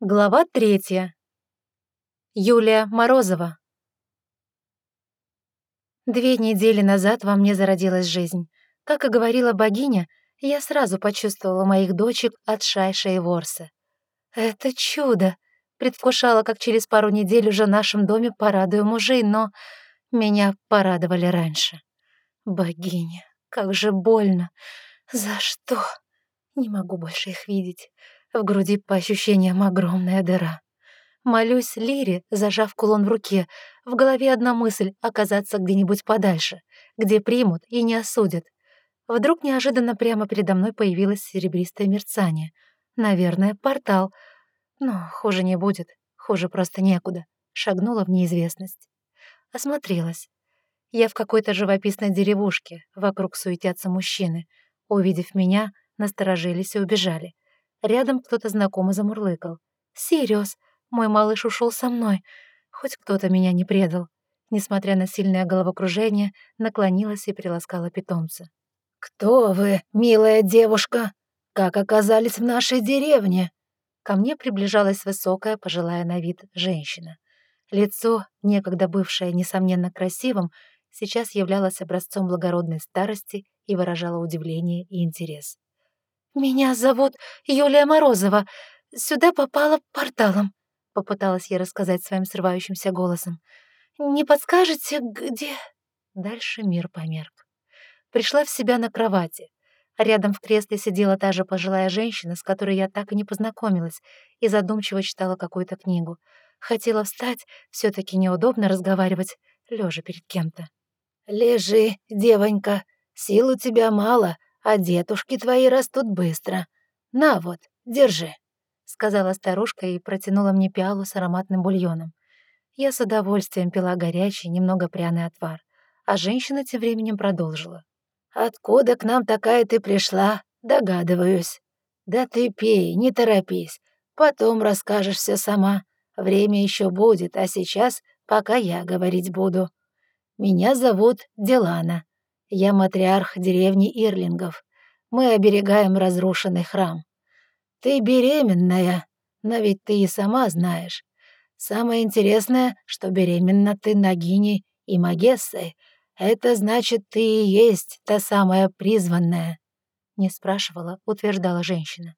Глава третья. Юлия Морозова. Две недели назад во мне зародилась жизнь. Как и говорила богиня, я сразу почувствовала моих дочек от Шайша и Ворса. Это чудо! Предвкушала, как через пару недель уже в нашем доме порадую мужей, но меня порадовали раньше. Богиня, как же больно! За что? Не могу больше их видеть. В груди по ощущениям огромная дыра. Молюсь Лире, зажав кулон в руке. В голове одна мысль — оказаться где-нибудь подальше, где примут и не осудят. Вдруг неожиданно прямо передо мной появилось серебристое мерцание. Наверное, портал. Но хуже не будет, хуже просто некуда. Шагнула в неизвестность. Осмотрелась. Я в какой-то живописной деревушке, вокруг суетятся мужчины. Увидев меня, насторожились и убежали. Рядом кто-то знакомо замурлыкал. «Сириус, мой малыш ушел со мной. Хоть кто-то меня не предал». Несмотря на сильное головокружение, наклонилась и приласкала питомца. «Кто вы, милая девушка? Как оказались в нашей деревне?» Ко мне приближалась высокая, пожилая на вид женщина. Лицо, некогда бывшее, несомненно, красивым, сейчас являлось образцом благородной старости и выражало удивление и интерес. «Меня зовут Юлия Морозова. Сюда попала порталом», — попыталась я рассказать своим срывающимся голосом. «Не подскажете, где...» Дальше мир померк. Пришла в себя на кровати. Рядом в кресле сидела та же пожилая женщина, с которой я так и не познакомилась, и задумчиво читала какую-то книгу. Хотела встать, все таки неудобно разговаривать, лежа перед кем-то. «Лежи, девонька, сил у тебя мало, а детушки твои растут быстро. На вот, держи», — сказала старушка и протянула мне пиалу с ароматным бульоном. Я с удовольствием пила горячий, немного пряный отвар, а женщина тем временем продолжила. «Откуда к нам такая ты пришла? Догадываюсь. Да ты пей, не торопись, потом расскажешь все сама. Время еще будет, а сейчас пока я говорить буду. Меня зовут Дилана. Я матриарх деревни Ирлингов. Мы оберегаем разрушенный храм. Ты беременная, но ведь ты и сама знаешь. Самое интересное, что беременна ты Нагиней и Магессой. Это значит, ты и есть та самая призванная. Не спрашивала, утверждала женщина.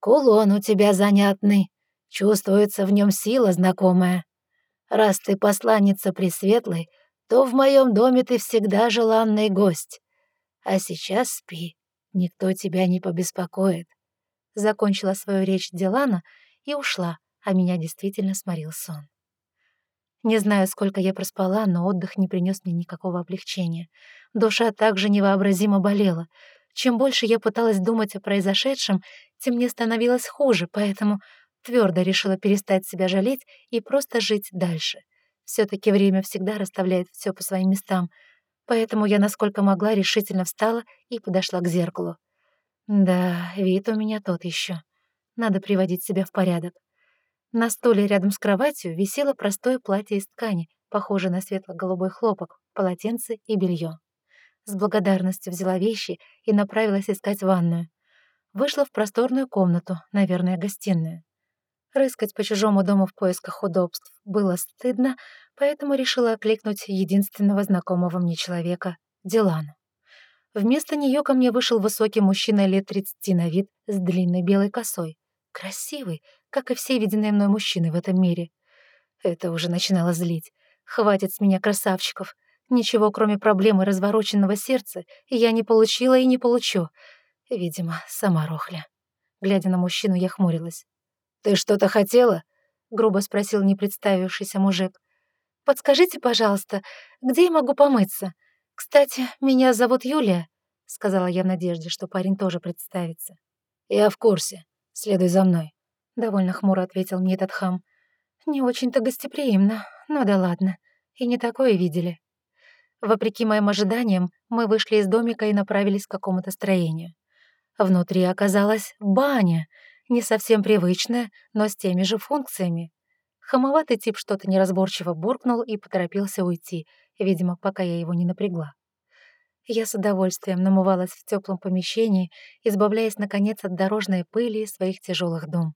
Кулон у тебя занятный. Чувствуется в нем сила знакомая. Раз ты посланница Пресветлой, то в моем доме ты всегда желанный гость. А сейчас спи, никто тебя не побеспокоит». Закончила свою речь Дилана и ушла, а меня действительно сморил сон. Не знаю, сколько я проспала, но отдых не принес мне никакого облегчения. Душа также невообразимо болела. Чем больше я пыталась думать о произошедшем, тем мне становилось хуже, поэтому твердо решила перестать себя жалеть и просто жить дальше все таки время всегда расставляет все по своим местам, поэтому я, насколько могла, решительно встала и подошла к зеркалу. Да, вид у меня тот еще. Надо приводить себя в порядок. На столе рядом с кроватью висело простое платье из ткани, похожее на светло-голубой хлопок, полотенце и белье. С благодарностью взяла вещи и направилась искать ванную. Вышла в просторную комнату, наверное, гостиную. Рыскать по чужому дому в поисках удобств было стыдно, поэтому решила окликнуть единственного знакомого мне человека — Дилану. Вместо нее ко мне вышел высокий мужчина лет тридцати на вид с длинной белой косой. Красивый, как и все виденные мной мужчины в этом мире. Это уже начинало злить. Хватит с меня красавчиков. Ничего, кроме проблемы развороченного сердца, я не получила и не получу. Видимо, сама рохля. Глядя на мужчину, я хмурилась. «Ты что-то хотела?» — грубо спросил непредставившийся мужик. «Подскажите, пожалуйста, где я могу помыться? Кстати, меня зовут Юлия», — сказала я в надежде, что парень тоже представится. «Я в курсе. Следуй за мной», — довольно хмуро ответил мне этот хам. «Не очень-то гостеприимно, но да ладно. И не такое видели». Вопреки моим ожиданиям, мы вышли из домика и направились к какому-то строению. Внутри оказалась баня — не совсем привычная, но с теми же функциями. Хамоватый тип что-то неразборчиво буркнул и поторопился уйти, видимо, пока я его не напрягла. Я с удовольствием намывалась в теплом помещении, избавляясь, наконец, от дорожной пыли и своих тяжелых дум.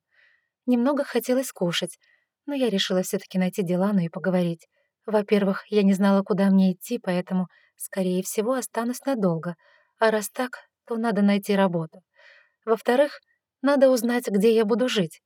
Немного хотелось кушать, но я решила все таки найти Дилану и поговорить. Во-первых, я не знала, куда мне идти, поэтому, скорее всего, останусь надолго. А раз так, то надо найти работу. Во-вторых, надо узнать, где я буду жить.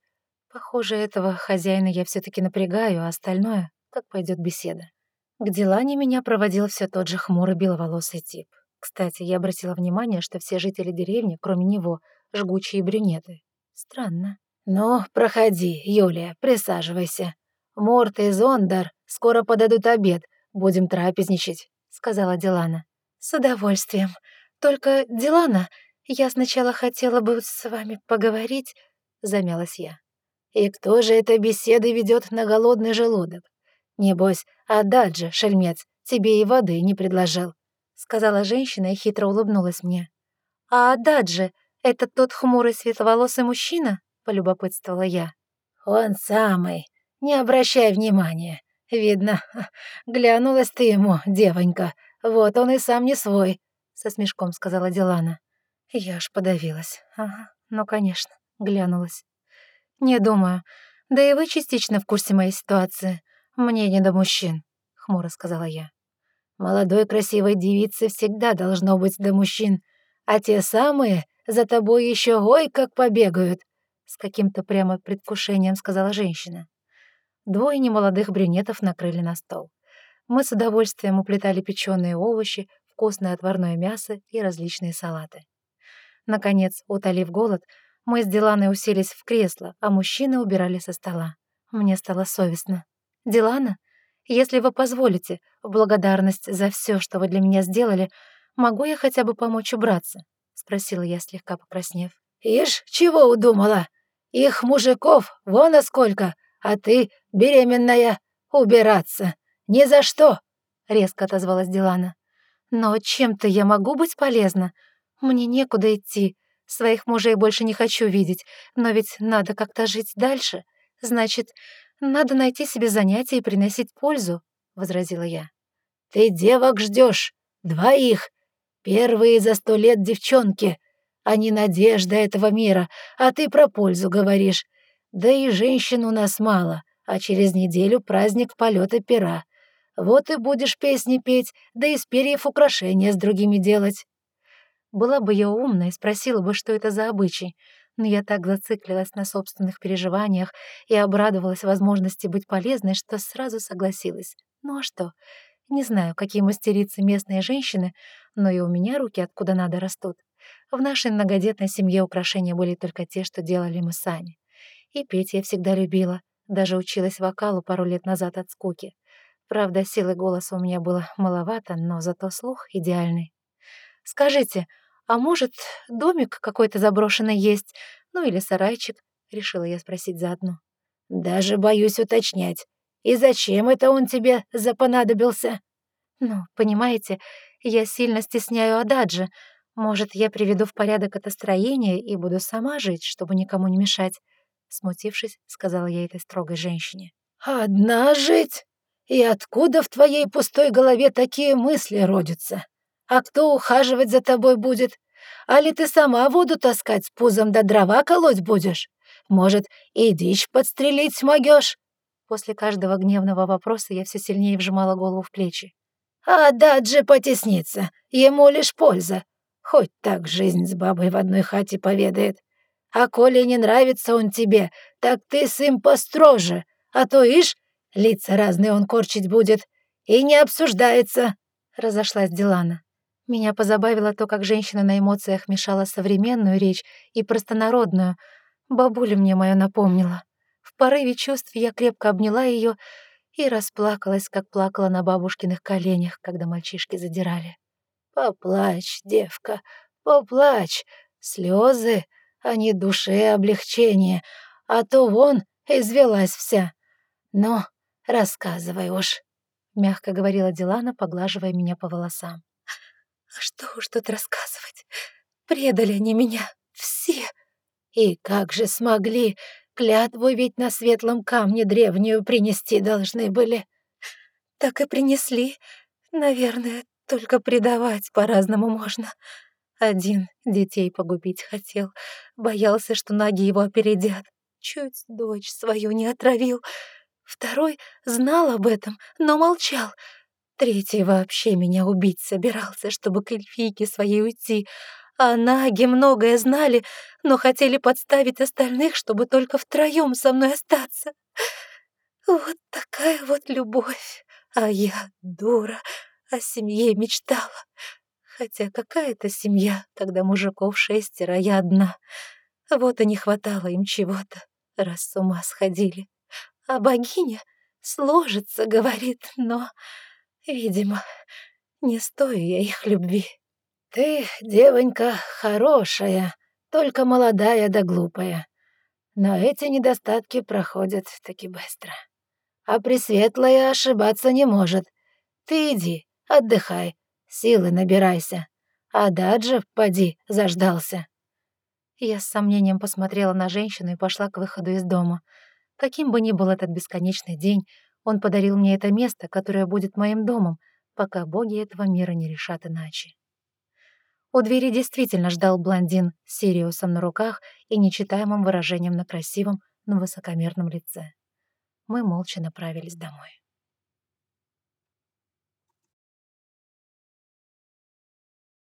Похоже, этого хозяина я все таки напрягаю, а остальное — как пойдет беседа. К Дилане меня проводил все тот же хмурый беловолосый тип. Кстати, я обратила внимание, что все жители деревни, кроме него, жгучие брюнеты. Странно. «Ну, проходи, Юлия, присаживайся. Морт и Зондар скоро подадут обед, будем трапезничать», — сказала Дилана. «С удовольствием. Только, Дилана, я сначала хотела бы с вами поговорить», — замялась я. «И кто же эта беседа ведет на голодный желудок? Небось, Ададжи, шельмец, тебе и воды не предложил», — сказала женщина и хитро улыбнулась мне. «А Ададжи — это тот хмурый светловолосый мужчина?» — полюбопытствовала я. «Он самый. Не обращай внимания. Видно, глянулась ты ему, девонька. Вот он и сам не свой», — со смешком сказала Дилана. Я аж подавилась. Ага, ну, конечно, глянулась. «Не думаю. Да и вы частично в курсе моей ситуации. Мне не до мужчин», — хмуро сказала я. «Молодой красивой девице всегда должно быть до мужчин, а те самые за тобой еще ой как побегают с каким-то прямо предвкушением сказала женщина. Двое немолодых брюнетов накрыли на стол. Мы с удовольствием уплетали печеные овощи, вкусное отварное мясо и различные салаты. Наконец, утолив голод, мы с Диланой уселись в кресло, а мужчины убирали со стола. Мне стало совестно. «Дилана, если вы позволите, в благодарность за все, что вы для меня сделали, могу я хотя бы помочь убраться?» — спросила я, слегка покраснев. «Ишь, чего удумала?» Их мужиков вон а сколько, а ты, беременная, убираться. Ни за что!» — резко отозвалась Дилана. «Но чем-то я могу быть полезна? Мне некуда идти. Своих мужей больше не хочу видеть, но ведь надо как-то жить дальше. Значит, надо найти себе занятие и приносить пользу», — возразила я. «Ты девок ждешь, двоих. Первые за сто лет девчонки не надежда этого мира, а ты про пользу говоришь. Да и женщин у нас мало, а через неделю праздник полета пера. Вот и будешь песни петь, да из перьев украшения с другими делать. Была бы я умна и спросила бы, что это за обычай, но я так зациклилась на собственных переживаниях и обрадовалась возможности быть полезной, что сразу согласилась. Ну а что? Не знаю, какие мастерицы местные женщины, но и у меня руки откуда надо растут. В нашей многодетной семье украшения были только те, что делали мы сами. И петь я всегда любила, даже училась вокалу пару лет назад от скуки. Правда, силы голоса у меня было маловато, но зато слух идеальный. «Скажите, а может, домик какой-то заброшенный есть? Ну или сарайчик?» — решила я спросить заодно. «Даже боюсь уточнять. И зачем это он тебе запонадобился?» «Ну, понимаете, я сильно стесняю Ададжи, может, я приведу в порядок это строение и буду сама жить, чтобы никому не мешать?» Смутившись, сказала я этой строгой женщине. «Одна жить? И откуда в твоей пустой голове такие мысли родятся? А кто ухаживать за тобой будет? А ли ты сама воду таскать с пузом да дрова колоть будешь? Может, и дичь подстрелить могёшь?» После каждого гневного вопроса я все сильнее вжимала голову в плечи. «А Даджи потеснится, ему лишь польза. Хоть так жизнь с бабой в одной хате поведает. А коли не нравится он тебе, так ты с им построже, а то, ишь, лица разные он корчить будет. И не обсуждается», — разошлась Дилана. Меня позабавило то, как женщина на эмоциях мешала современную речь и простонародную. Бабуля мне мою напомнила. В порыве чувств я крепко обняла ее и расплакалась, как плакала на бабушкиных коленях, когда мальчишки задирали. Поплачь, девка, поплачь. Слезы, а не душе облегчение, а то вон извелась вся. Ну, рассказывай уж, — мягко говорила Дилана, поглаживая меня по волосам. «А что уж тут рассказывать? Предали они меня все. И как же смогли? Клятву ведь на светлом камне древнюю принести должны были. Так и принесли. Наверное, только предавать по-разному можно. Один детей погубить хотел, боялся, что ноги его опередят. чуть дочь свою не отравил. Второй знал об этом, но молчал. Третий вообще меня убить собирался, чтобы к эльфийке своей уйти. А наги многое знали, но хотели подставить остальных, чтобы только втроем со мной остаться. Вот такая вот любовь. А я, дура, о семье мечтала. Хотя какая-то семья, когда мужиков шестеро, а я одна. Вот и не хватало им чего-то, раз с ума сходили. А богиня сложится, говорит, но, видимо, не стою я их любви. Ты, девонька, хорошая, только молодая да глупая. Но эти недостатки проходят таки быстро. А Пресветлая ошибаться не может. Ты иди, отдыхай, силы набирайся. А Даджа, поди, заждался. Я с сомнением посмотрела на женщину и пошла к выходу из дома. Каким бы ни был этот бесконечный день, он подарил мне это место, которое будет моим домом, пока боги этого мира не решат иначе. У двери действительно ждал блондин с Сириусом на руках и нечитаемым выражением на красивом, но высокомерном лице. Мы молча направились домой.